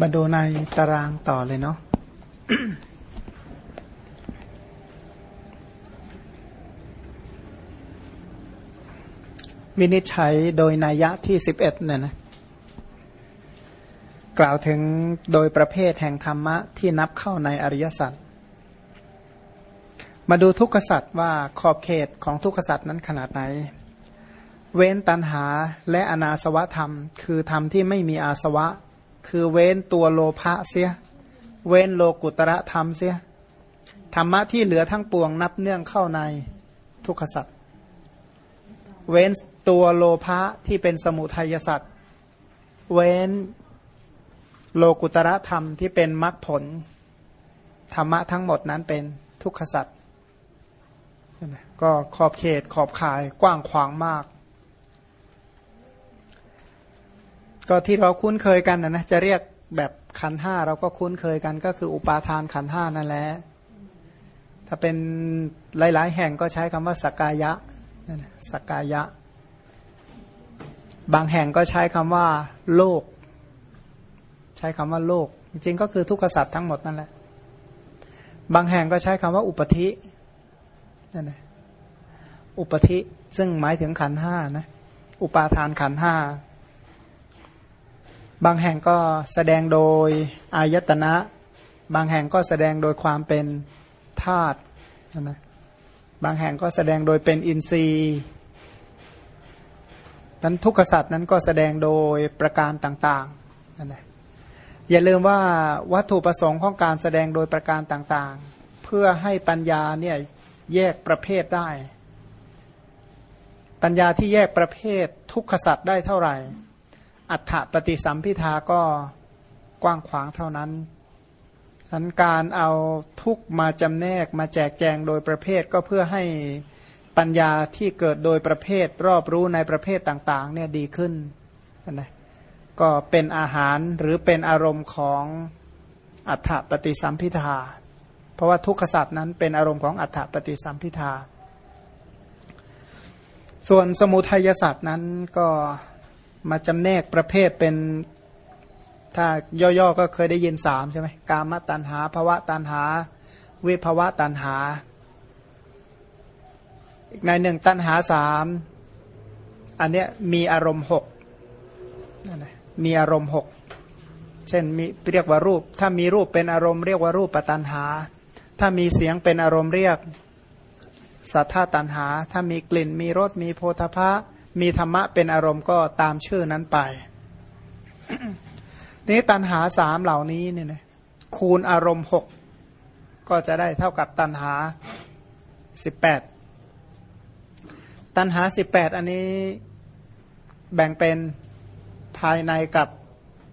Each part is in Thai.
มาดูในตารางต่อเลยเนาะวินิจฉัยโดยนัยยะที่สิบเอ็ดเนี่ยนะกล่าวถึงโดยประเภทแห่งธรรมะที่นับเข้าในอริยสัจมาดูทุกขสัจว่าขอบเขตของทุกขสัจนั้นขนาดไหน เว้นตันหาและอนาสวะธรรม คือธรรมที่ไม่มีอาสวะ คือเว้นตัวโลภะเสีย เว้นโลกุตระธรรมเสีย ธรรมะที่เหลือทั้งปวงนับเนื่องเข้าในทุกขสัจเว้นตัวโลภะที่เป็นสมุทัยสัตว์เว้นโลกุตระธรรมที่เป็นมรรคผล ธรรมะทั้งหมดนั้นเป็นทุกขสัตว์ก็ขอบเขตขอบข่ายกว้างขวางมาก ก็ที่เราคุ้นเคยกันนะนะจะเรียกแบบขันห้าเราก็คุ้นเคยกัน ก็คืออุปาทานขันห้านั่นแหละถ้าเป็นหลาย ๆ แห่งก็ใช้คำว่าสกายะสกายะ บางแห่งก็ใช้คำว่า โลก ใช้คำว่าโลก จริงๆก็คือทุกขสัตว์ทั้งหมดนั่นแหละ บางแห่งก็ใช้คำว่าอุปธินั่นแหละอุปธิซึ่งหมายถึงขันห้านะอุปาทานขันห้า บางแห่งก็แสดงโดยอายตนะ บางแห่งก็แสดงโดยความเป็นธาตุนะบางแห่งก็แสดงโดยเป็นอินทรีย์นั้นทุกขสัตว์นั้นก็แสดงโดยประการต่างๆนั่นแหละอย่าลืมว่าวัตถุประสงค์ของการแสดงโดยประการต่างๆ เพื่อให้ปัญญาเนี่ยแยกประเภทได้ ปัญญาที่แยกประเภททุกขสัตว์ได้เท่าไหร่ อัฏฐปฏิสัมพิทาก็กว้างขวางเท่านั้นนั้นการเอาทุกมาจำแนกมาแจกแจงโดยประเภทก็เพื่อให้ปัญญาที่เกิดโดยประเภทรอบรู้ในประเภทต่างๆเนี่ยดีขึ้นนะก็เป็นอาหารหรือเป็นอารมณ์ของอัฏฐปฏิสัมพิทา เพราะว่าทุกขสัตว์นั้นเป็นอารมณ์ของอัฏฐปฏิสัมพิทา ส่วนสมุทัยสัตว์นั้นก็ มาจำแนกประเภทเป็นถ้าย่อๆก็เคยได้ยินสามใช่ไหมกามตัณหาภวะตัณหา เวภวะตัณหา อีกในหนึ่งตัณหาสามอันเนี้ยมีอารมณ์หกมีอารมณ์หกเช่นมีเรียกว่ารูป ถ้ามีรูปเป็นอารมณ์เรียกว่ารูปปตันหา ถ้ามีเสียงเป็นอารมณ์เรียกสัทธาตันหา ถ้ามีกลิ่นมีรสมีโพธพะ มีธรรมะเป็นอารมณ์ก็ตามชื่อนั้นไปนี้ตันหาสามเหล่านี้เนี่ยนะคูณอารมณ์หกก็จะได้เท่ากับตันหาสิบแปดตันหาสิบแปดอันนี้แบ่งเป็นภายในกับ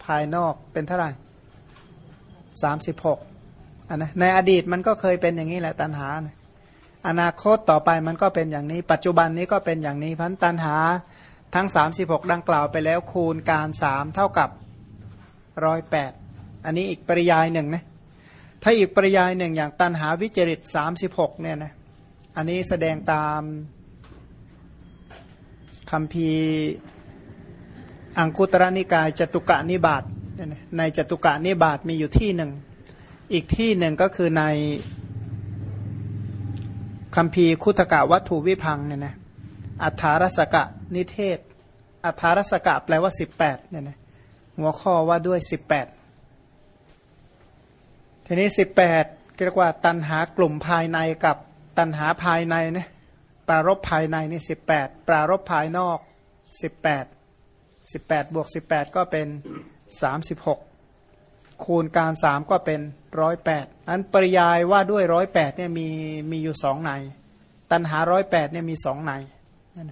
ภายนอกเป็นเท่าไหร่สามสิบหกอันนะในอดีตมันก็เคยเป็นอย่างนี้แหละตันหา อนาคตต่อไปมันก็เป็นอย่างนี้ ปัจจุบันนี้ก็เป็นอย่างนี้พันตันหาทั้งสามสิบหกดังกล่าวไปแล้วคูณการสามเท่ากับร้อยแปดอันนี้อีกปริยายหนึ่งนะถ้าอีกปริยายหนึ่งอย่างตันหาวิจริตสามสิบหกเนี่ยนะอันนี้แสดงตามคำพีอังคุตระนิกายจตุกะนิบาตในจตุกะนิบาตมีอยู่ที่หนึ่ง อีกที่หนึ่งก็คือใน คำพีคุตกะวัตถุวิพังเนี่ยนะอัฐารสกะนิเทศ อัฐารสกะแปลว่าสิบแปดเนี่ยนะหัวข้อว่าด้วยสิบแปดทีนี้สิบแปดเรียกว่าตันหากลุ่มภายในกับตันหาภายในนะปรารบภายในนี่สิบแปดปรารบภายนอกสิบแปดสิบแปดบวกสิบแปดก็เป็นสามสิบหก คูณการสามก็เป็นร้อยแปดอันปริยายว่าด้วยร้อยแปดเนี่ยมีมีอยู่สองใน ตันหาร้อยแปดเนี่ยมีสองในนั่น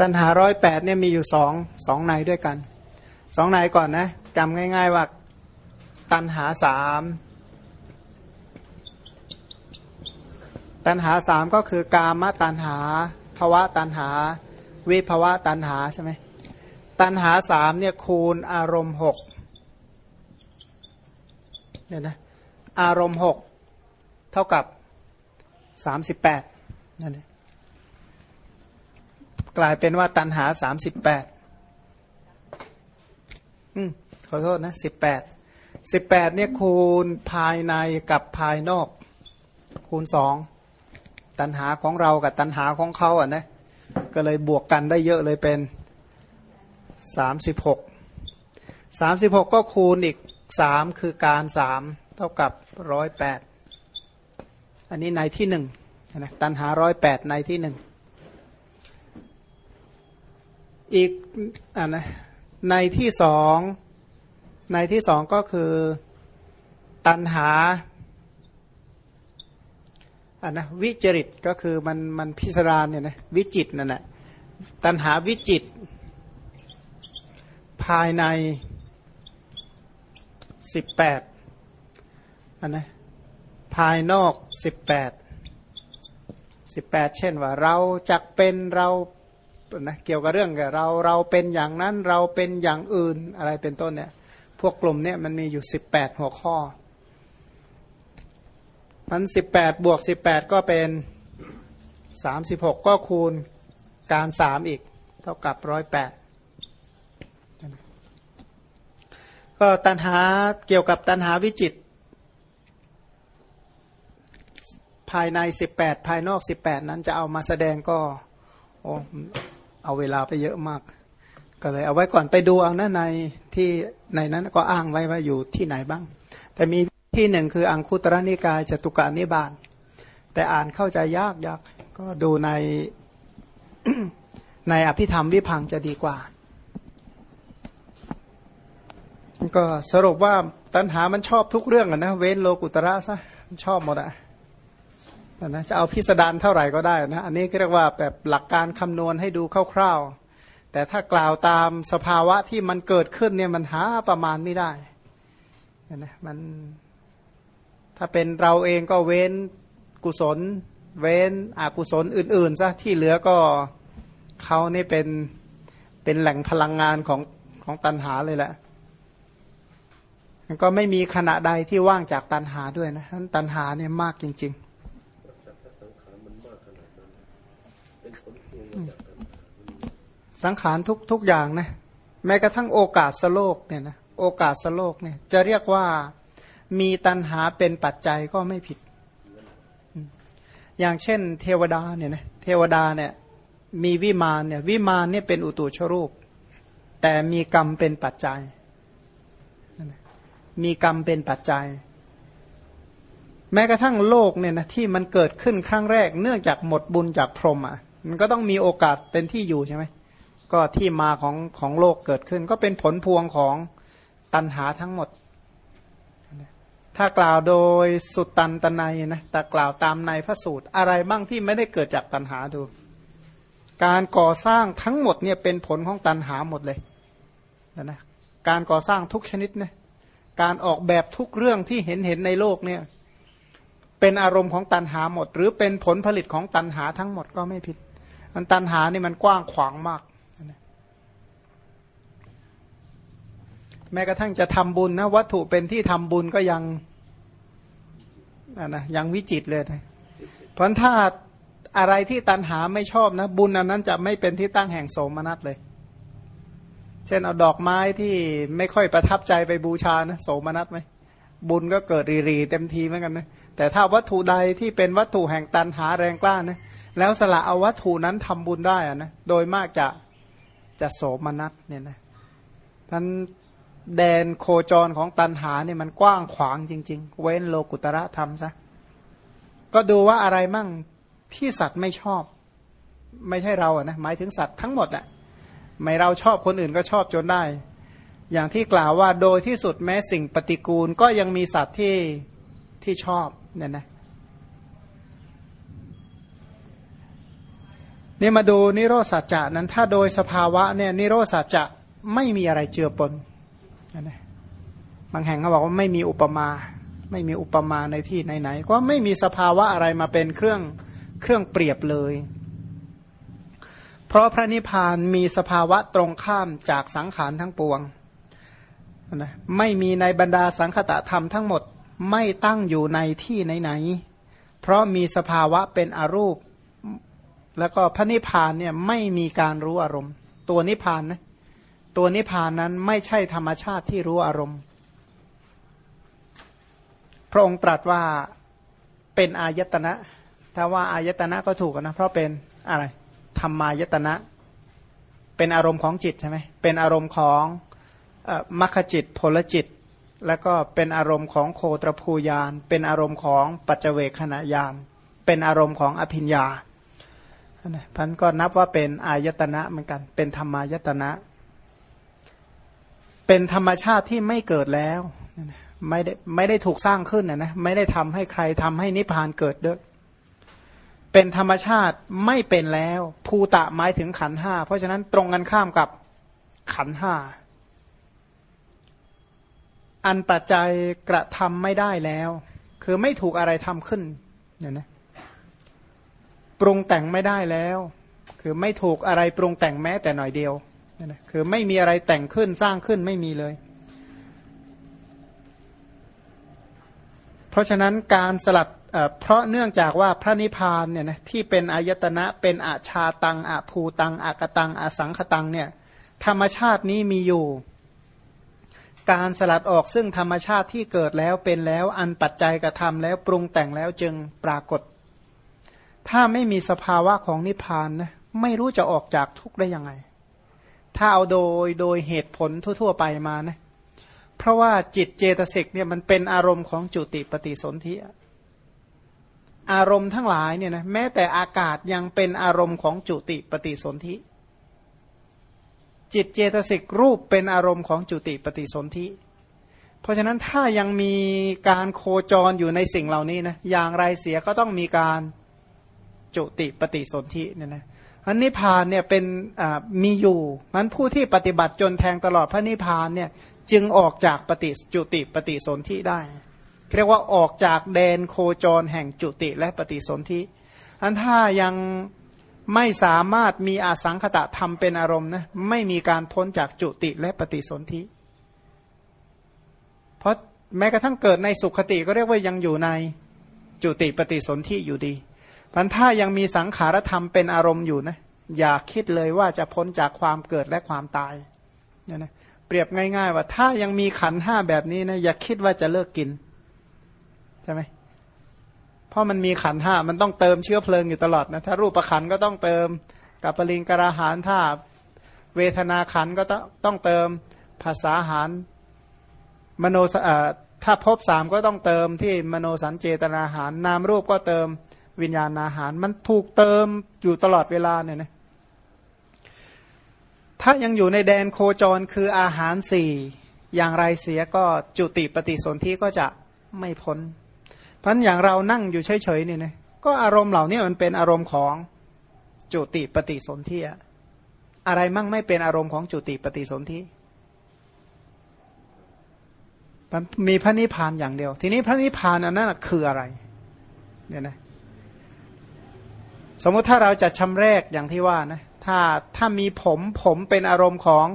ตัณหาร้อยแปดเนี่ยมีอยู่สองสองในด้วยกันสองในก่อนนะจำง่าย ๆว่าตัณหาสามตัณหาสามก็คือกามตัณหาภวะตัณหา วิภวะตันหาใช่ไหมตันหาสามเนี่ยคูณอารมณ์หกเนี่ยนะอารมณ์หกเท่ากับสามสิบแปดนั่นเอง กลายเป็นว่าตันหาสามสิบแปดอืมขอโทษนะสิบแปดสิบแปดเนี่ยคูณภายในกับภายนอก คูณสองตันหาของเรากับตันหาของเขาอะนะก็เลยบวกกันได้เยอะเลยเป็นสามสิบหกสามสิบหกก็คูณอีกสามคือการสามเท่ากับร้อยแปดอันนี้ในที่หนึ่งนะตันหาร้อยแปดในที่หนึ่ง อีกอ่านะในที่สองในที่สองก็คือตันหาอ่านะวิจริตก็คือมันมันพิสานเนี่ยนะวิจิตนั่นแหละตันหาวิจิต ภายในสิบแปดอันนะภายนอกสิบแปดสิบแปดเช่นว่า เราจักเป็นเรา นะเกี่ยวกับเรื่องกับเราเราเป็นอย่างนั้นเราเป็นอย่างอื่นอะไรเป็นต้นเนี่ย พวกกลุ่มเนี่ยมันมีอยู่สิบแปดหัวข้อมันสิบแปดบวกสิบแปดก็เป็นสามสิบหกก็คูณการสามอีก เท่ากับร้อยแปดก็ตันหาเกี่ยวกับตันหาวิจิต ภายในสิบแปดภายนอกสิบแปดนั้นจะเอามาแสดงก็โอ้ เอาเวลาไปเยอะมาก ก็เลยเอาไว้ก่อนไปดูเอานะในที่ในนั้นก็อ้างไว้ว่าอยู่ที่ไหนบ้าง แต่มีที่หนึ่งคืออังคุตระนิกายจตุกานิบาตแต่อ่านเข้าใจยากยากก็ดูในในอภิธรรมวิพังจะดีกว่า ก็สรุปว่าตัณหามันชอบทุกเรื่องอะนะ เว้นโลกุตระซะชอบหมดอะ นะจะเอาพิสดารเท่าไหร่ก็ได้นะอันนี้เรียกว่าแบบหลักการคำนวณให้ดูคร่าวๆ แต่ถ้ากล่าวตามสภาวะที่มันเกิดขึ้นเนี่ยมันหาประมาณไม่ได้นะมันถ้าเป็นเราเองก็เว้นกุศล เว้นอกุศลอื่นๆซะที่เหลือก็เขานี่เป็นเป็นแหล่งพลังงานของของตันหาเลยแหละก็ไม่มีขณะใดที่ว่างจากตันหาด้วยนะท่านตันหาเนี่ยมากจริง ๆ สังขารทุกทุกอย่างนะแม้กระทั่งโอกาสสโลกเนี่ยนะโอกาสสโลกเนี่ยจะเรียกว่ามีตัณหาเป็นปัจจัยก็ไม่ผิด อย่างเช่น เทวดาเนี่ยนะเทวดาเนี่ยมีวิมานเนี่ยวิมานเนี่ยเป็นอุตุชรูป แต่มีกรรมเป็นปัจจัย มีกรรมเป็นปัจจัย แม้กระทั่งโลกเนี่ยนะที่มันเกิดขึ้นครั้งแรก เนื่องจากหมดบุญจากพรหมอะ มันก็ต้องมีโอกาสเป็นที่อยู่ใช่ไหมก็ที่มาของของโลกเกิดขึ้น ก็เป็นผลพวงของตัณหาทั้งหมด ถ้ากล่าวโดยสุดตันตนายนะแต่กล่าวตามในพระสูตร อะไรบ้างที่ไม่ได้เกิดจากตัณหาดู การก่อสร้างทั้งหมดเนี่ยเป็นผลของตัณหาหมดเลยนะการก่อสร้างทุกชนิดเนี่ยการออกแบบทุกเรื่องที่เห็นเห็นในโลกเนี่ยเป็นอารมณ์ของตัณหาหมด หรือเป็นผลผลิตของตัณหาทั้งหมดก็ไม่ผิด มันตัณหานี่มันกว้างขวางมาก แม้กระทั่งจะทำบุญนะวัตถุเป็นที่ทำบุญก็ยังนะยังวิจิตเลยนะเพราะถ้าอะไรที่ตันหาไม่ชอบนะ บุญอันนั้นจะไม่เป็นที่ตั้งแห่งโสมนัสเลย เช่นเอาดอกไม้ที่ไม่ค่อยประทับใจไปบูชานะโสมนัสไหม บุญก็เกิดรีรีเต็มทีเหมือนกันนะแต่ถ้าวัตถุใดที่เป็นวัตถุแห่งตันหาแรงกล้านะแล้วสละเอาวัตถุนั้นทำบุญได้อะนะโดยมากจะจะโสมนัสเนี่ยนะท่านแดนโคจรของตันหาเนี่ยมันกว้างขวางจริง ๆ เว้นโลกุตระธรรมซะก็ดูว่าอะไรมั่งที่สัตว์ไม่ชอบ ไม่ใช่เราอะนะหมายถึงสัตว์ทั้งหมดอะไม่เราชอบคนอื่นก็ชอบจนได้ อย่างที่กล่าวว่าโดยที่สุดแม้สิ่งปฏิกูลก็ยังมีสัตว์ที่ที่ชอบเนี่ยนะนี่มาดูนิโรสัจจะนั้นถ้าโดยสภาวะเนี่ยนิโรสัจจะไม่มีอะไรเจือปนนะบางแห่งเขาบอกว่าไม่มีอุปมา ไม่มีอุปมาในที่ไหนๆก็ไม่มีสภาวะอะไรมาเป็นเครื่องเครื่องเปรียบเลย เพราะพระนิพพานมีสภาวะตรงข้ามจากสังขารทั้งปวง นะไม่มีในบรรดาสังคตะธรรมทั้งหมดไม่ตั้งอยู่ในที่ไหนๆเพราะมีสภาวะเป็นอรูป แล้วก็พระนิพพานเนี่ยไม่มีการรู้อารมณ์ ตัวนิพพานนะตัวนิพพานนั้นไม่ใช่ธรรมชาติที่รู้อารมณ์ พระองค์ตรัสว่าเป็นอายตนะ ถ้าว่าอายตนะก็ถูกนะ เพราะเป็นอะไรธรรมายตนะ เป็นอารมณ์ของจิตใช่ไหมเป็นอารมณ์ของ มัคคจิตผลจิต แล้วก็เป็นอารมณ์ของโคตรภูยาน เป็นอารมณ์ของปัจเจเวคขณะยาน เป็นอารมณ์ของอภิญญาพันก็นับว่าเป็นอายตนะเหมือนกัน เป็นธรรมายตนะ เป็นธรรมชาติที่ไม่เกิดแล้ว ไม่ได้ไม่ได้ถูกสร้างขึ้นนะนะ ไม่ได้ทำให้ใครทำให้นิพพานเกิดด้วยเป็นธรรมชาติไม่เป็นแล้ว ภูตะหมายถึงขันห้า เพราะฉะนั้นตรงกันข้ามกับขันห้า อันปัจจัยกระทำไม่ได้แล้ว คือไม่ถูกอะไรทำขึ้นเนี่ยนะปรุงแต่งไม่ได้แล้ว คือไม่ถูกอะไรปรุงแต่งแม้แต่หน่อยเดียวเนี่ยนะคือไม่มีอะไรแต่งขึ้นสร้างขึ้นไม่มีเลย เพราะฉะนั้นการสลัดเพราะเนื่องจากว่าพระนิพพานเนี่ยนะที่เป็นอายตนะเป็นอาชาตังอาภูตังอากตังอสังขตังเนี่ยธรรมชาตินี้มีอยู่ การสลัดออกซึ่งธรรมชาติที่เกิดแล้วเป็นแล้วอันปัจจัยกระทำแล้วปรุงแต่งแล้วจึงปรากฏ ถ้าไม่มีสภาวะของนิพพานนะไม่รู้จะออกจากทุกข์ได้ยังไง ถ้าเอาโดยโดยเหตุผลทั่ว ๆ ไปมานะเพราะว่าจิตเจตสิกเนี่ยมันเป็นอารมณ์ของจุติปฏิสนธิอารมณ์ทั้งหลายเนี่ยนะแม้แต่อากาศยังเป็นอารมณ์ของจุติปฏิสนธิ จิตเจตสิกรูปเป็นอารมณ์ของจุติปฏิสนธิ เพราะฉะนั้นถ้ายังมีการโคจรอยู่ในสิ่งเหล่านี้นะอย่างไรเสียก็ต้องมีการจุติปฏิสนธิเนี่ยนะอันนิพานเนี่ยเป็นมีอยู่มันผู้ที่ปฏิบัติจนแทงตลอดพระนิพานเนี่ยจึงออกจากปฏิจุติปฏิสนธิได้ เรียกว่าออกจากแดนโคจรแห่งจุติและปฏิสนธิอันถ้ายัง ไม่สามารถมีอาสังขตะทำเป็นอารมณ์นะไม่มีการพ้นจากจุติและปฏิสนธิ เพราะแม้กระทั่งเกิดในสุขติก็เรียกว่ายังอยู่ในจุติปฏิสนธิอยู่ดีพันถ้ายังมีสังขารธรรมเป็นอารมณ์อยู่นะอย่าคิดเลยว่าจะพ้นจากความเกิดและความตายเนี่ยนะเปรียบง่าย ๆ ว่าถ้ายังมีขันห้าแบบนี้นะอย่าคิดว่าจะเลิกกินใช่ไหม ราะมันมีขันห้ามันต้องเติมเชื้อเพลิงอยู่ตลอดนะถ้ารูปขันก็ต้องเติมกับปริงกราหารถ้าเวทนาขันก็ต้องต้องเติมภาษาหารมโนถ้าพบสามก็ต้องเติมที่มโนสัญเจตนาหาร นามรูปก็เติมวิญญาณอาหาร มันถูกเติมอยู่ตลอดเวลาเนี่ยนะถ้ายังอยู่ในแดนโคจรคืออาหารสี่อย่างไรเสียก็จุติปฏิสนธิก็จะไม่พ้น พราะอย่างเรานั่งอยู่เฉยๆเนี่ยนะก็อารมณ์เหล่านี้มันเป็นอารมณ์ของจุติปฏิสนธิอะไรมั่งไม่เป็นอารมณ์ของจุติปฏิสนธิมีพระนิพพานอย่างเดียว ทีนี้พระนิพพานอันนั้นคืออะไรเนี่ยนะสมมติถ้าเราจะชำแรกอย่างที่ว่านะถ้าถ้ามีผมผมเป็นอารมณ์ของ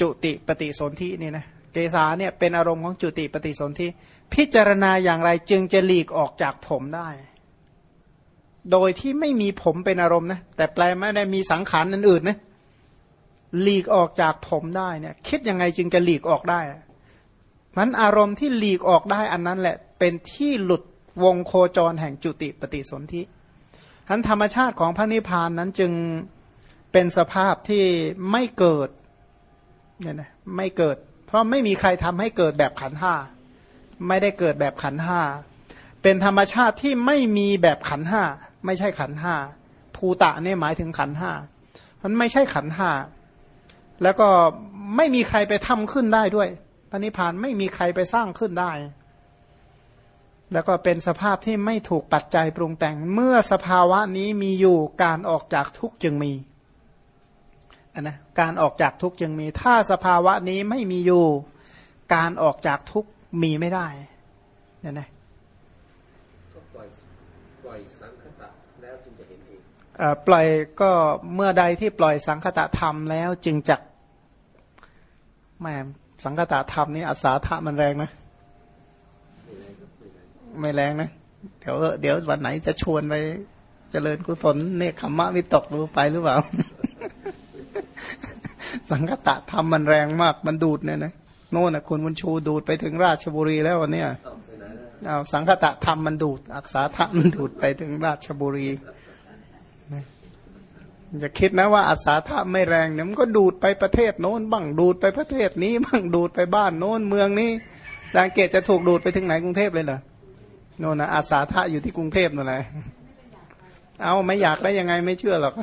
จุติปฏิสนธินี่นะเกษาเนี่ยเป็นอารมณ์ของจุติปฏิสนธิ พิจารณาอย่างไรจึงจะหลีกออกจากผมได้ โดยที่ไม่มีผมเป็นอารมณ์นะแต่แปลไม่ได้มีสังขารอื่นๆนะหลีกออกจากผมได้เนี่ยคิดยังไงจึงจะหลีกออกได้มันอารมณ์ที่หลีกออกได้อันนั้นแหละเป็นที่หลุดวงโคจรแห่งจุติปฏิสนธิทั้นธรรมชาติของพระนิพพานนั้นจึงเป็นสภาพที่ไม่เกิดเนี่ยนะไม่เกิด เพราะไม่มีใครทำให้เกิดแบบขันห้า ไม่ได้เกิดแบบขันห้าเป็นธรรมชาติที่ไม่มีแบบขันห้าไม่ใช่ขันห้าภูตะเนี่ยหมายถึงขันห้ามันไม่ใช่ขันห้าแล้วก็ไม่มีใครไปทำขึ้นได้ด้วยพระนิพพานไม่มีใครไปสร้างขึ้นได้ แล้วก็เป็นสภาพที่ไม่ถูกปัจจัยปรุงแต่งเมื่อสภาวะนี้มีอยู่การออกจากทุกจึงมีนนะการออกจากทุกจึงมี ถ้าสภาวะนี้ไม่มีอยู่ การออกจากทุก มีไม่ได้เนี่ยนะก็ปล่อยปล่อยสังคตะแล้วจึงจะเห็นเองเอ่อปล่อยก็เมื่อใดที่ปล่อยสังคตะธรรมแล้วจึงจักแม่สังคตะธรรมนี่อาสาทะมันแรงนะไม่แรงนะเดี๋ยวเดี๋ยววันไหนจะชวนไปเจริญกุศลเนคขมมะวิตกรู้ไปหรือเปล่า สังคตะธรรมมันแรงมากมันดูดเนี่ยนะ โน่นนะคุณบุญชูดูดไปถึงราชบุรีแล้ววันเนี้ยเอาสังคตะธรรมมันดูด อักษาธรรมมันดูดไปถึงราชบุรีอย่าคิดนะว่าอาสาธาไม่แรงเนี่ยมันก็ดูดไปประเทศโน้นบ้างดูดไปประเทศนี้บ้างดูดไปบ้านโน้นเมืองนี้ดังเกตจะถูกดูดไปถึงไหนกรุงเทพเลยเหรอโน่นนะอาสาธาอยู่ที่กรุงเทพนั่นแหละเอาไม่อยากได้ยังไงไม่เชื่อหรอก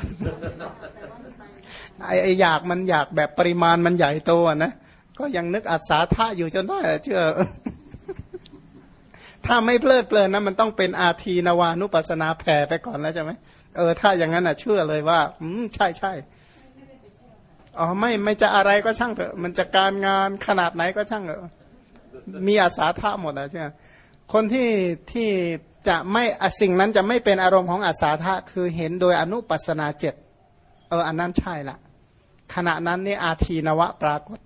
ไอ้ไออยากมันอยากแบบปริมาณมันใหญ่โตนะ ก็ยังนึกอาสาทะอยู่จนได้เชื่อ ถ้าไม่เพลิดเพลินนะมันต้องเป็นอาทีนวานุปัสนาแผ่ไปก่อนแล้วใช่ไหมเออถ้าอย่างนั้นอะเชื่อเลยว่า อืมใช่ใช่อ๋อไม่ไม่จะอะไรก็ช่างเถอะ มันจะการงานขนาดไหนก็ช่างเถอะมีอาสาทะหมดอะใช่ไหมคนที่ที่จะไม่สิ่งนั้นจะไม่เป็นอารมณ์ของอาสาทะคือเห็นโดยอนุปัสนาเจ็ดเอออันนั้นใช่ละขณะนั้นนี่อาทีนวะปรากฏ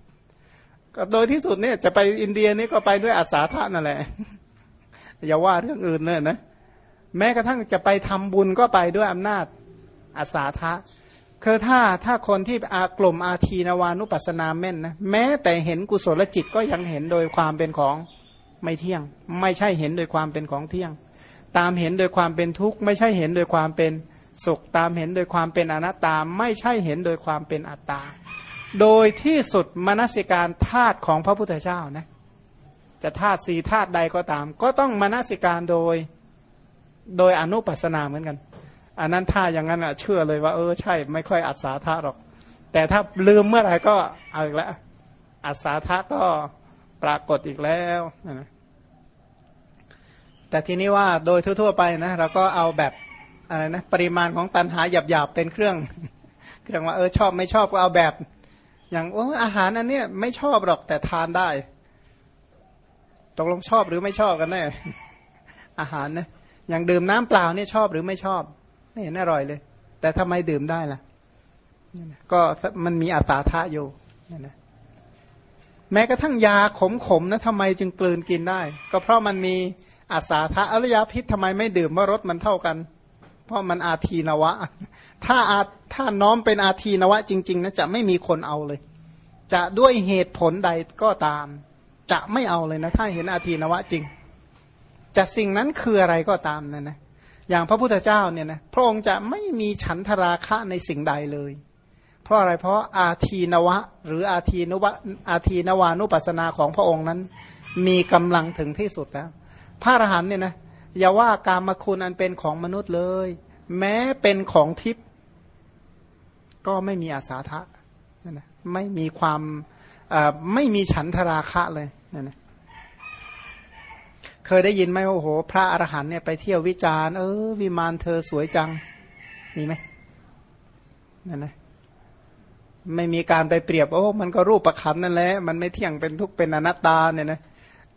ก็โดยที่สุดเนี่ยจะไปอินเดียนี่ก็ไปด้วยอาสาทะนั่นแหละ อย่าว่าเรื่องอื่นเลยนะ แม้กระทั่งจะไปทำบุญก็ไปด้วยอำนาจอาสาทะคือถ้าถ้าคนที่อากลุ่มอาทีนวานุปัสนาแม่นนะแม้แต่เห็นกุศลจิตก็ยังเห็นโดยความเป็นของไม่เที่ยง ไม่ใช่เห็นโดยความเป็นของเที่ยง ตามเห็นโดยความเป็นทุกข์ ไม่ใช่เห็นโดยความเป็นสุข ตามเห็นโดยความเป็นอนัตตา ไม่ใช่เห็นโดยความเป็นอัตตา โดยที่สุดมนสิการธาตุของพระพุทธเจ้านะจะธาตุสีธาตุใดก็ตาม ก็ต้องมนสิการโดยโดยอนุปัสนาเหมือนกัน อันนั้นถ้าอย่างนั้นอะเชื่อเลยว่าเออใช่ไม่ค่อยอัศาธาหรอก แต่ถ้าลืมเมื่อไหร่ก็เอาอีกแล้วอัศาธาก็ปรากฏอีกแล้วนะแต่ทีนี้ว่าโดยทั่วๆไปนะเราก็เอาแบบอะไรนะปริมาณของตันหาหยาบๆเป็นเครื่อง เครื่องว่าเออชอบไม่ชอบก็เอาแบบ อย่างโอ้อาหารอันเนี้ยไม่ชอบหรอกแต่ทานได้ ตกลงชอบหรือไม่ชอบกันแน่อาหารนะอย่างดื่มน้ำเปล่าเนี่ยชอบหรือไม่ชอบไม่เห็นอร่อยเลย แต่ทำไมดื่มได้ล่ะก็มันมีอัตาทะอยู่นี่นะแม้กระทั่งยาขมๆนะทำไมจึงกลืนกินได้ ก็เพราะมันมีอาสาทะอริยพิษทำไมไม่ดื่มว่ารสมันเท่ากัน เพราะมันอาทีนวะ ถ้าอาถ้าน้อมเป็นอาทีนวะ จริง ๆนะจะไม่มีคนเอาเลย จะด้วยเหตุผลใดก็ตาม จะไม่เอาเลยนะ ถ้าเห็นอาทีนวะจริง จะสิ่งนั้นคืออะไรก็ตามนะนะอย่างพระพุทธเจ้าเนี่ยนะพระองค์จะไม่มีฉันทราคะในสิ่งใดเลย เพราะอะไรเพราะอาทีนวะ หรืออาทีนวะอาทีนวานุปัสนาของพระองค์นั้น มีกำลังถึงที่สุดแล้ว พระอรหันเนี่ยนะ อย่าว่าการมคุณอันเป็นของมนุษย์เลย แม้เป็นของทิพย์ก็ไม่มีอาสาทะนะไม่มีความไม่มีฉันทราคะเลยนะนะเคยได้ยินไหมโอ้โห พระอรหันเนี่ยไปเที่ยววิจารณ์เออ วิมานเธอสวยจัง มีไหมนั่นนะไม่มีการไปเปรียบ โอ้ มันก็รูปประคันนั่นแหละมันไม่เที่ยงเป็นทุกเป็นอนัตตาเนี่ยนะ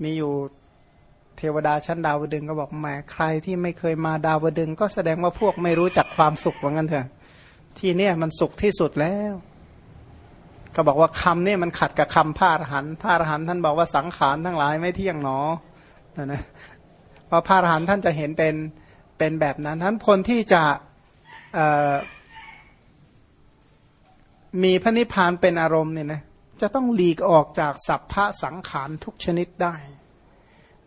มีอยู่ เทวดาชั้นดาวดึงก็บอกแหมใครที่ไม่เคยมาดาวดึง ก็แสดงว่าพวกไม่รู้จักความสุขว่างั้นเถอะ ที่เนี่ยมันสุขที่สุดแล้ว ก็บอกว่าคำนี่มันขัดกับคำพระอรหันต์พระอรหันต์ท่านบอกว่าสังขารทั้งหลายไม่เที่ยงหนอนะนะเพราะพระอรหันต์ท่านจะเห็นเป็นเป็นแบบนั้นท่านคนที่จะมีพระนิพพานเป็นอารมณ์เนี่ยนะจะต้องหลีกออกจากสัพพะสังขารทุกชนิดได้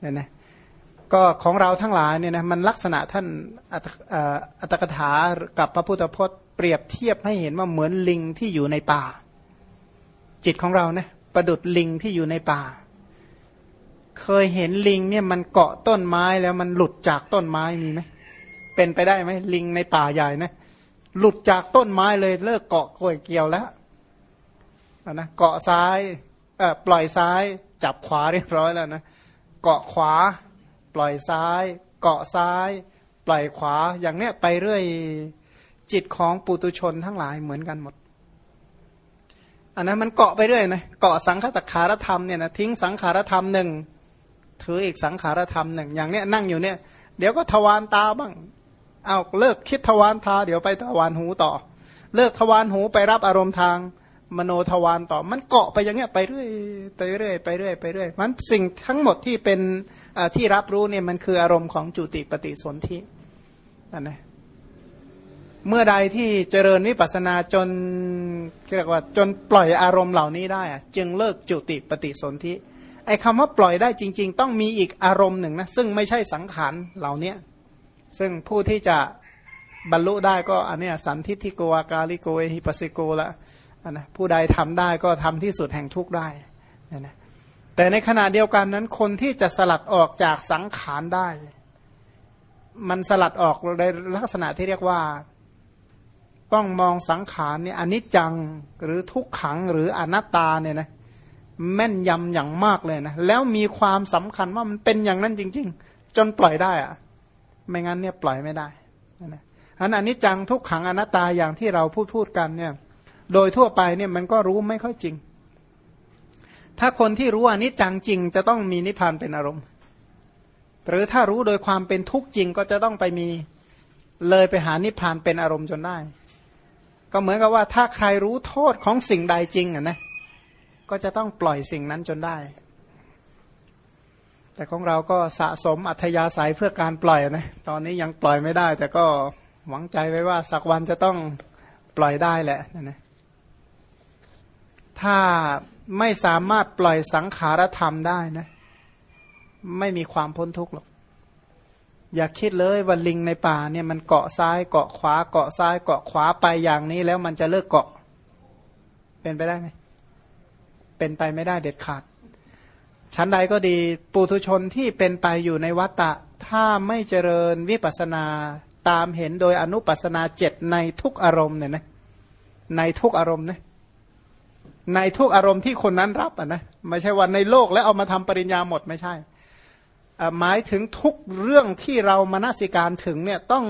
เนี่ยนะ ก็ของเราทั้งหลายเนี่ยนะมันลักษณะท่านอัตกถากับพระพุทธพจน์เปรียบเทียบให้เห็นว่าเหมือนลิงที่อยู่ในป่า จิตของเราเนี่ยประดุดลิงที่อยู่ในป่า เคยเห็นลิงเนี่ยมันเกาะต้นไม้แล้วมันหลุดจากต้นไม้มีไหมเป็นไปได้ไหมลิงในป่าใหญ่นะหลุดจากต้นไม้เลยเลิกเกาะกล้วยเกี่ยวแล้วนะเกาะซ้ายปล่อยซ้าย จับขวาเรียบร้อยแล้วนะเกาะขวา ปล่อยซ้าย เกาะซ้าย ปล่อยขวาอย่างเนี้ยไปเรื่อยจิตของปุตุชนทั้งหลายเหมือนกันหมดอันนั้นมันเกาะไปเรื่อยนะเกาะสังขตคารธรรมเนี่ยนะทิ้งสังขารธรรมหนึ่งถืออีกสังขารธรรมหนึ่งอย่างเนี้ยนั่งอยู่เนี่ย เดี๋ยวก็ทวารตาบ้างเอาเลิกคิดทวารตาเดี๋ยวไปทวารหูต่อ เลิกทวารหูไปรับอารมณ์ทาง มโนทวารต่อมันเกาะไปอย่างเงี้ยไปเรื่อยไปเรื่อยไปเรื่อยไปเรื่อยมันสิ่งทั้งหมดที่เป็นที่รับรู้เนี่ยมันคืออารมณ์ของจุติปฏิสนธินั่นนะเมื่อใดที่เจริญวิปัสนาจนเรียกว่าจนปล่อยอารมณ์เหล่านี้ได้จึงเลิกจุติปฏิสนธิไอ้คำว่าปล่อยได้จริง ๆ ต้องมีอีกอารมณ์หนึ่งนะซึ่งไม่ใช่สังขารเหล่านี้ซึ่งผู้ที่จะบรรลุได้ก็อันนี้สันทิทิโกากาลิโกเอหิปัสสิโกละ นะผู้ใดทำได้ก็ทำที่สุดแห่งทุกได้นะแต่ในขณะเดียวกันนั้น คนที่จะสลัดออกจากสังขารได้ มันสลัดออกในลักษณะที่เรียกว่า ต้องมองสังขารเนี่ยอนิจจังหรือทุกขังหรืออนัตตาเนี่ยนะแม่นยำอย่างมากเลยนะ แล้วมีความสำคัญว่ามันเป็นอย่างนั้นจริง ๆ จนปล่อยได้อะไม่งั้นเนี่ยปล่อยไม่ได้นะอันอนิจจังทุกขังอนัตตาอย่างที่เราพูดพูดกันเนี่ย โดยทั่วไปเนี่ยมันก็รู้ไม่ค่อยจริง ถ้าคนที่รู้อนิจจังจริง จะต้องมีนิพพานเป็นอารมณ์ หรือถ้ารู้โดยความเป็นทุกข์จริงก็จะต้องไปมีเลยไปหานิพพานเป็นอารมณ์จนได้ ก็เหมือนกับว่าถ้าใครรู้โทษของสิ่งใดจริงอะนะก็จะต้องปล่อยสิ่งนั้นจนได้ แต่ของเราก็สะสมอัธยาศัยเพื่อการปล่อยนะตอนนี้ยังปล่อยไม่ได้ แต่ก็หวังใจไว้ว่าสักวันจะต้องปล่อยได้แหละนะ ถ้าไม่สามารถปล่อยสังขารธรรมได้นะ ไม่มีความพ้นทุกข์หรอก อย่าคิดเลยว่าลิงในป่าเนี่ยมันเกาะซ้ายเกาะขวาเกาะซ้ายเกาะขวาไปอย่างนี้แล้วมันจะเลิกเกาะ เป็นไปได้ไหมเป็นไปไม่ได้เด็ดขาดชั้นใดก็ดีปุถุชนที่เป็นไปอยู่ในวัตตะ ถ้าไม่เจริญวิปัสนาตามเห็นโดยอนุปัสนาเจ็ดในทุกอารมณ์เนี่ยนะในทุกอารมณ์นะ ในทุกอารมณ์ที่คนนั้นรับอะนะไม่ใช่ว่าในโลกแล้วเอามาทำปริญญาหมดไม่ใช่หมายถึงทุกเรื่องที่เรามนสิการถึงเนี่ยต้อง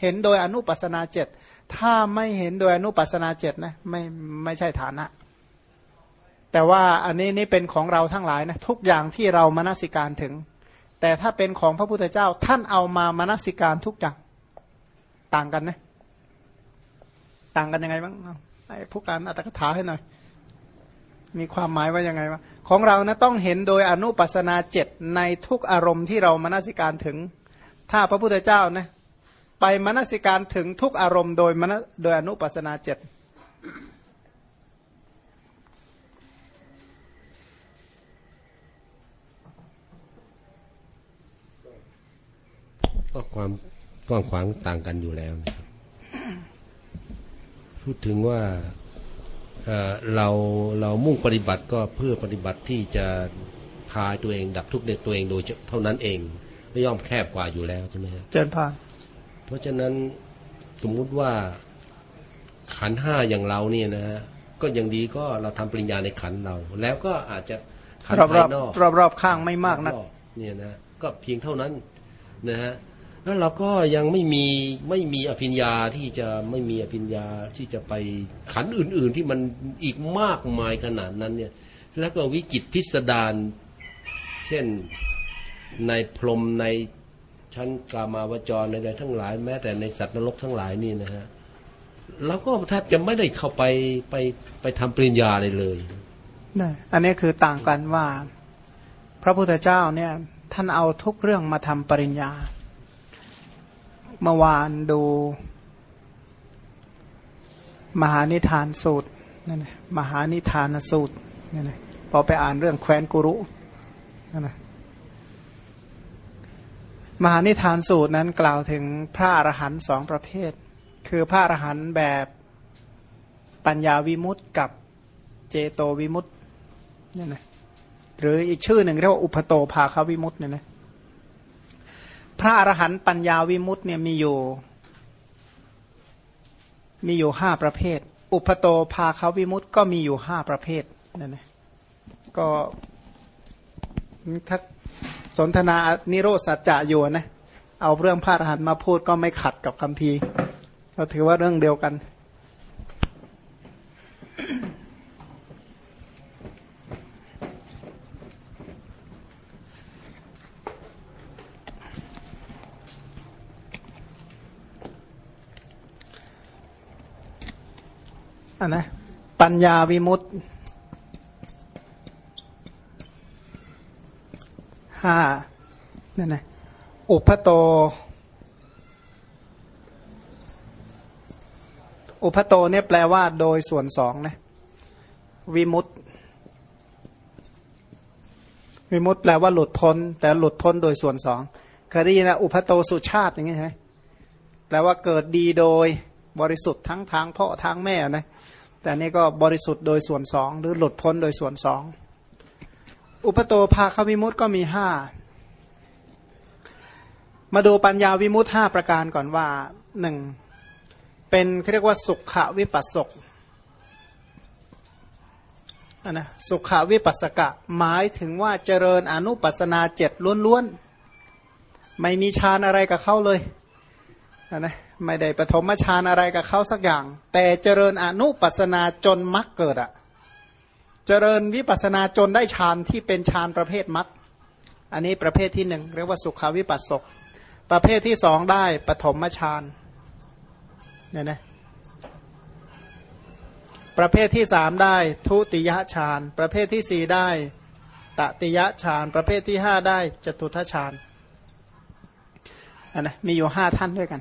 เห็นโดยอนุปัสนาเจ็ดถ้าไม่เห็นโดยอนุปัสนาเจ็ดนะไม่ไม่ใช่ฐานะ แต่ว่าอันนี้นี่เป็นของเราทั้งหลายนะทุกอย่างที่เรามนสิการถึง แต่ถ้าเป็นของพระพุทธเจ้าท่านเอามามนสิการทุกอย่างต่างกันนะต่างกันยังไงบ้างไอ้ผู้การอัตถกถาให้หน่อย มีความหมายว่ายังไงวะของเรานะต้องเห็นโดยอนุปัสนาเจ็ดในทุกอารมณ์ที่เรามนสิการถึง ถ้าพระพุทธเจ้านะไปมนสิการถึงทุกอารมณ์โดยมนโดยอนุปัสนาเจ็ดก็ความกว้างขวางต่างกันอยู่แล้ว พูดถึงว่า เราเรามุ่งปฏิบัติก็เพื่อปฏิบัติที่จะพาตัวเองดับทุกข์ในตัวเองโดยเท่านั้นเอง ไม่ย่อมแคบกว่าอยู่แล้วใช่ไหมครับเจนพานเพราะฉะนั้นสมมุติว่าขันห้าอย่างเราเนี่ยนะฮะก็ยังดีก็เราทำปริญญาในขันเรา แล้วก็อาจจะขันภายนอกรอบๆข้างไม่มากนักเนี่ยนะก็เพียงเท่านั้นนะฮะ แล้วเราก็ยังไม่มีไม่มีอภิญญาที่จะไม่มีอภิญญาที่จะไปขันอื่น ๆ ที่มันอีกมากมายขนาดนั้นเนี่ยแล้วก็วิจิตพิสดารเช่นในพรมในชั้นกามาวจรในใดทั้งหลาย แม้แต่ในสัตว์นรกทั้งหลายนี่นะฮะเราก็แทบจะไม่ได้เข้าไปไปไปทำปริญญาเลยเลยนี่อันนี้คือต่างกันว่า พระพุทธเจ้าเนี่ย ท่านเอาทุกเรื่องมาทำปริญญา เมื่อวานดู มหานิทานสูตรนั่นแหละมหานิทานสูตรนั่นะพอไปอ่านเรื่องแคว้นกุรุนั่นแหละมหานิทานสูตรนั้นกล่าวถึงพระอรหันต์สองประเภท คือพระอรหันต์แบบปัญญาวิมุตต์กับเจโตวิมุตต์นี่นะหรืออีกชื่อหนึ่งเรียกว่าอุปโตภาคาวิมุตต์เนี่ยนะ พระอรหันต์ปัญญาวิมุตต์เนี่ยมีอยู่ มีอยู่ห้าประเภท อุปโตภาคาวิมุตต์ก็มีอยู่ห้าประเภทนั่นนะก็ถ้าสนทนานิโรธสัจจะอยู่นะ เอาเรื่องพระอรหันต์มาพูดก็ไม่ขัดกับคำพีเราถือว่าเรื่องเดียวกัน อันนะปัญญาวิมุตติห้านั่นนะอุปโต อุปโตเนี่ยแปลว่าโดยส่วนสองนะวิมุตติวิมุตติแปลว่าหลุดพ้น แต่หลุดพ้นโดยส่วนสองเคยได้ยินนะอุปโตสุชาติอย่างงี้ใช่ไหมแปลว่าเกิดดีโดย บริสุทธิ์ทั้งทางพ่อทางแม่นะแต่นี่ก็บริสุทธิ์โดยส่วนสองหรือหลุดพ้นโดยส่วนสองอุปโตภาควิมุตติก็มีห้ามาดูปัญญาวิมุตติห้าประการก่อนว่าหนึ่งเป็นเรียกว่าสุขวิปัสสกนะสุขวิปัสสกะหมายถึงว่าเจริญอนุปัสนาเจ็ดล้วนๆ ไม่มีฌานอะไรกับเขาเลยนะ ไม่ได้ปฐมฌานอะไรกับเขาสักอย่าง แต่เจริญอนุปัสนาจนมรรคเกิดอะเจริญวิปัสนาจนได้ฌานที่เป็นฌานประเภทมรรคอันนี้ประเภทที่หนึ่งเรียกว่าสุขาวิปัสสกประเภทที่สองได้ปฐมฌานเนี่ยนะประเภทที่สามได้ทุติยฌาน ประเภทที่สี่ได้ตติยฌาน ประเภทที่ห้าได้จตุทัชฌานอันนะมีอยู่ห้าท่านด้วยกัน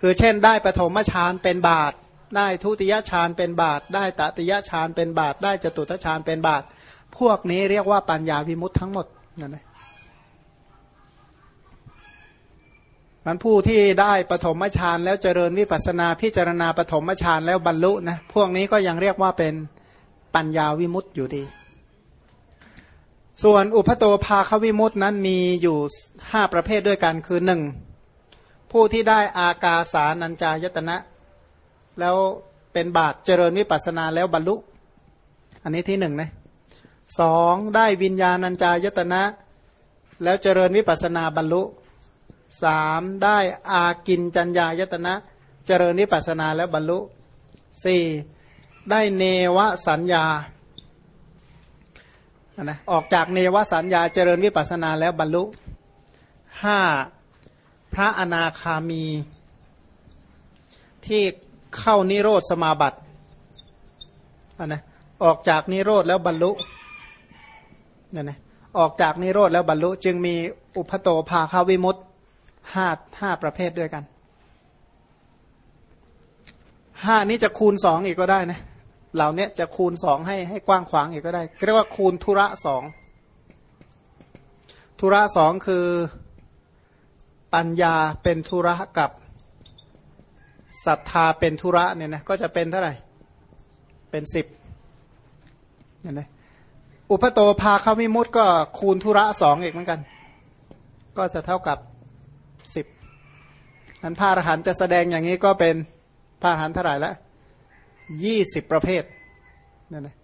คือเช่นได้ปฐมฌานเป็นบาท ได้ทุติยฌานเป็นบาท ได้ตติยฌานเป็นบาท ได้จตุทัชฌานเป็นบาท พวกนี้เรียกว่าปัญญาวิมุตทั้งหมดนั่นนะมันผู้ที่ได้ปฐมฌานแล้วเจริญวิปัสนาพิจารณาปฐมฌานแล้วบรรลุนะพวกนี้ก็ยังเรียกว่าเป็นปัญญาวิมุตต์อยู่ดี ส่วนอุปโตภาควิมุตต์นั้นมีอยู่ห้าประเภทด้วยกันคือหนึ่ง ผู้ที่ได้อากาสานัญจายตนะ แล้วเป็นบาทเจริญวิปัสนาแล้วบรรลุ อันนี้ที่หนึ่งนะสองได้วิญญาณัญจายตนะ แล้วเจริญวิปัสนาบรรลุสามได้อากินจัญญายตนะ เจริญนิปัสนาแล้วบรรลุสี่ได้เนวสัญญานะออกจากเนวสัญญาเจริญวิปัสนาแล้วบรรลุห้า พระอนาคามีที่เข้านิโรธสมาบัตินะออกจากนิโรธแล้วบรรลุเนี่ยนะออกจากนิโรธแล้วบรรลุจึงมีอุปโตภาคาวิมุตตห้าห้าประเภทด้วยกันห้านี้จะคูณสองอีกก็ได้นะเหล่านี้จะคูณสองให้ให้กว้างขวางอีกก็ได้เรียกว่าคูณธุระสองธุระสองคือ ปัญญาเป็นธุระกับศรัทธาเป็นธุระเนี่ยนะก็จะเป็นเท่าไหร่ เป็นสิบเนี่ยนะอุปโตภาคาวิมุตก็คูณธุระสองอีกเหมือนกัน ก็จะเท่ากับสิบอันพระอรหันต์จะแสดงอย่างนี้ก็เป็นพระอรหันต์เท่าไหร่ละยี่สิบประเภทนั่นแหละ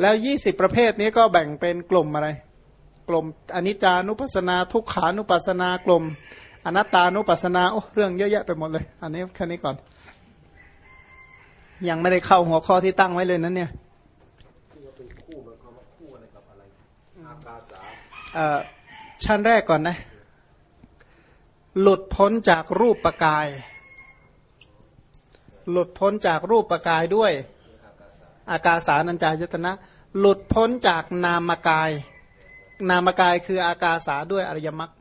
แล้วยี่สิบประเภทนี้ก็แบ่งเป็นกลุ่มอะไร กลุ่มอนิจจานุปัสนา ทุกขานุปัสนากลุ่ม อนัตตานุปัสนาโอ้เรื่องเยอะแยะไปหมดเลย อันนี้แค่นี้ก่อน ยังไม่ได้เข้าหัวข้อที่ตั้งไว้เลยนั้นเนี่ยชั้นแรกก่อนนะ หลุดพ้นจากรูปประกาย หลุดพ้นจากรูปประกายด้วย อากาสานัญจายตนะ หลุดพ้นจากนามกาย นามกายคืออากาสาด้วยอริยมรรค